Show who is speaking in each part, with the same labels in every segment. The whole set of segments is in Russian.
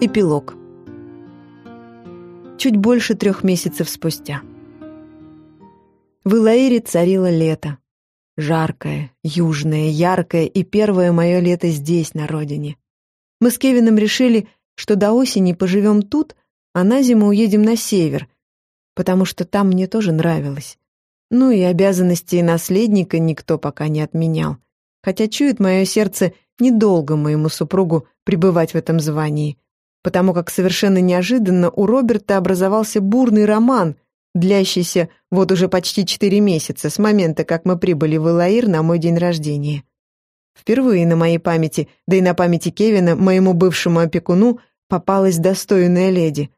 Speaker 1: Эпилог. Чуть больше трех месяцев спустя. В Илаире царило лето. Жаркое, южное, яркое и первое мое лето здесь, на родине. Мы с Кевином решили, что до осени поживем тут, а на зиму уедем на север, потому что там мне тоже нравилось. Ну и обязанности наследника никто пока не отменял. Хотя чует мое сердце недолго моему супругу пребывать в этом звании — потому как совершенно неожиданно у Роберта образовался бурный роман, длящийся вот уже почти четыре месяца с момента, как мы прибыли в Элаир на мой день рождения. Впервые на моей памяти, да и на памяти Кевина, моему бывшему опекуну, попалась достойная леди.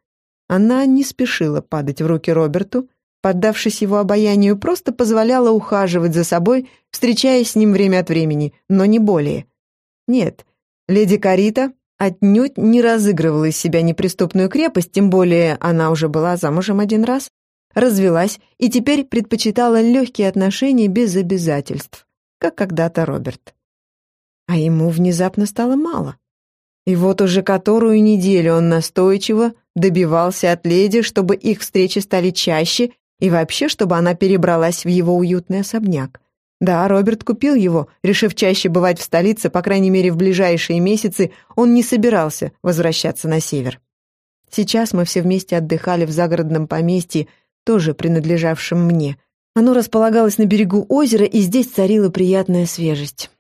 Speaker 1: Она не спешила падать в руки Роберту, поддавшись его обаянию, просто позволяла ухаживать за собой, встречаясь с ним время от времени, но не более. Нет, леди Карита отнюдь не разыгрывала из себя неприступную крепость, тем более она уже была замужем один раз, развелась и теперь предпочитала легкие отношения без обязательств, как когда-то Роберт. А ему внезапно стало мало. И вот уже которую неделю он настойчиво добивался от леди, чтобы их встречи стали чаще и вообще, чтобы она перебралась в его уютный особняк. Да, Роберт купил его, решив чаще бывать в столице, по крайней мере, в ближайшие месяцы он не собирался возвращаться на север. Сейчас мы все вместе отдыхали в загородном поместье, тоже принадлежавшем мне. Оно располагалось на берегу озера, и здесь царила приятная свежесть.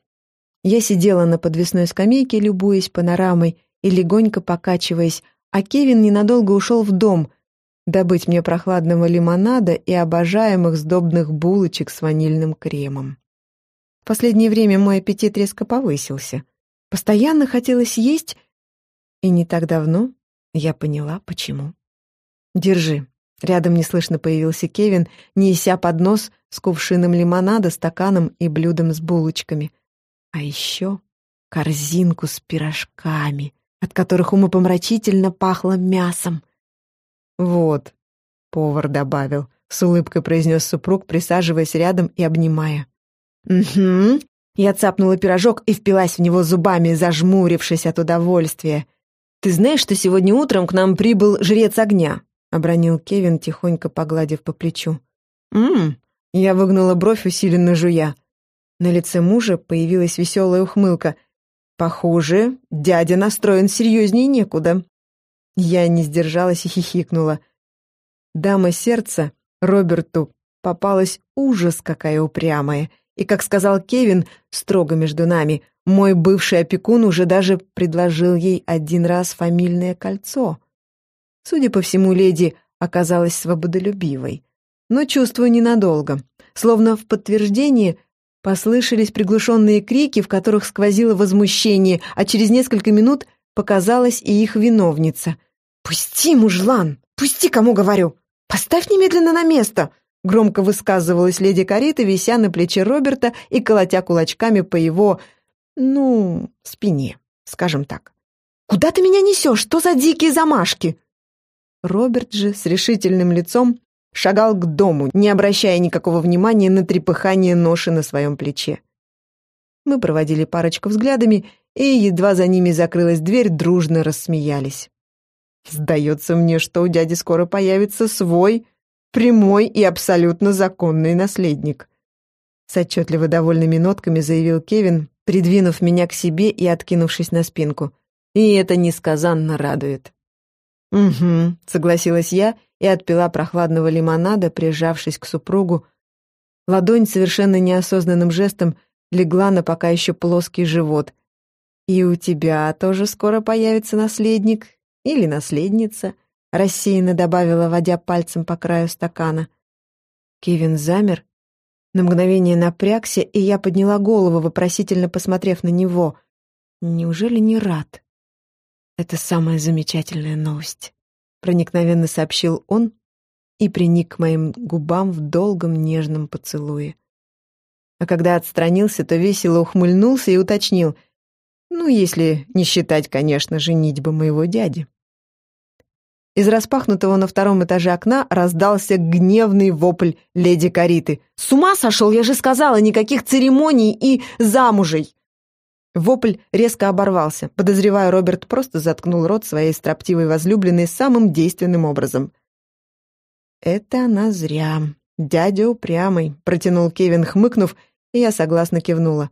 Speaker 1: Я сидела на подвесной скамейке, любуясь панорамой и легонько покачиваясь, а Кевин ненадолго ушел в дом — добыть мне прохладного лимонада и обожаемых сдобных булочек с ванильным кремом. В последнее время мой аппетит резко повысился. Постоянно хотелось есть, и не так давно я поняла, почему. «Держи». Рядом неслышно появился Кевин, неся поднос с кувшином лимонада, стаканом и блюдом с булочками. А еще корзинку с пирожками, от которых умопомрачительно пахло мясом. «Вот», — повар добавил, — с улыбкой произнес супруг, присаживаясь рядом и обнимая. «Угу». Я цапнула пирожок и впилась в него зубами, зажмурившись от удовольствия. «Ты знаешь, что сегодня утром к нам прибыл жрец огня?» — обронил Кевин, тихонько погладив по плечу. «Ммм!» — я выгнула бровь, усиленно жуя. На лице мужа появилась веселая ухмылка. «Похоже, дядя настроен серьезнее некуда». Я не сдержалась и хихикнула. Дама сердца Роберту попалась ужас какая упрямая. И, как сказал Кевин, строго между нами, мой бывший опекун уже даже предложил ей один раз фамильное кольцо. Судя по всему, леди оказалась свободолюбивой. Но чувствую ненадолго. Словно в подтверждение послышались приглушенные крики, в которых сквозило возмущение, а через несколько минут — показалась и их виновница. «Пусти, мужлан! Пусти, кому говорю! Поставь немедленно на место!» Громко высказывалась леди Карита, вися на плече Роберта и колотя кулачками по его, ну, спине, скажем так. «Куда ты меня несешь? Что за дикие замашки?» Роберт же с решительным лицом шагал к дому, не обращая никакого внимания на трепыхание ноши на своем плече. Мы проводили парочку взглядами и, едва за ними закрылась дверь, дружно рассмеялись. «Сдается мне, что у дяди скоро появится свой, прямой и абсолютно законный наследник», с отчетливо довольными нотками заявил Кевин, придвинув меня к себе и откинувшись на спинку. «И это несказанно радует». «Угу», — согласилась я и отпила прохладного лимонада, прижавшись к супругу. Ладонь совершенно неосознанным жестом легла на пока еще плоский живот, «И у тебя тоже скоро появится наследник или наследница», рассеянно добавила, водя пальцем по краю стакана. Кевин замер, на мгновение напрягся, и я подняла голову, вопросительно посмотрев на него. «Неужели не рад?» «Это самая замечательная новость», — проникновенно сообщил он и приник к моим губам в долгом нежном поцелуе. А когда отстранился, то весело ухмыльнулся и уточнил — ну, если не считать, конечно, женитьбы моего дяди. Из распахнутого на втором этаже окна раздался гневный вопль леди Кариты. «С ума сошел, я же сказала, никаких церемоний и замужей!» Вопль резко оборвался. Подозреваю, Роберт просто заткнул рот своей строптивой возлюбленной самым действенным образом. «Это она зря. Дядя упрямый», — протянул Кевин, хмыкнув, и я согласно кивнула.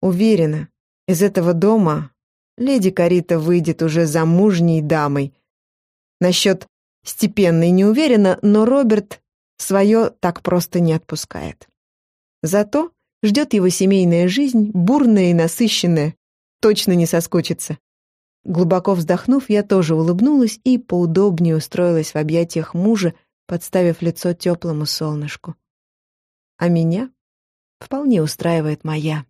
Speaker 1: «Уверена, из этого дома леди Карита выйдет уже замужней дамой. Насчет степенной не уверена, но Роберт свое так просто не отпускает. Зато ждет его семейная жизнь, бурная и насыщенная, точно не соскучится. Глубоко вздохнув, я тоже улыбнулась и поудобнее устроилась в объятиях мужа, подставив лицо теплому солнышку. А меня вполне устраивает моя,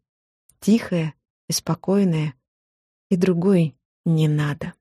Speaker 1: тихая и спокойная, и другой не надо.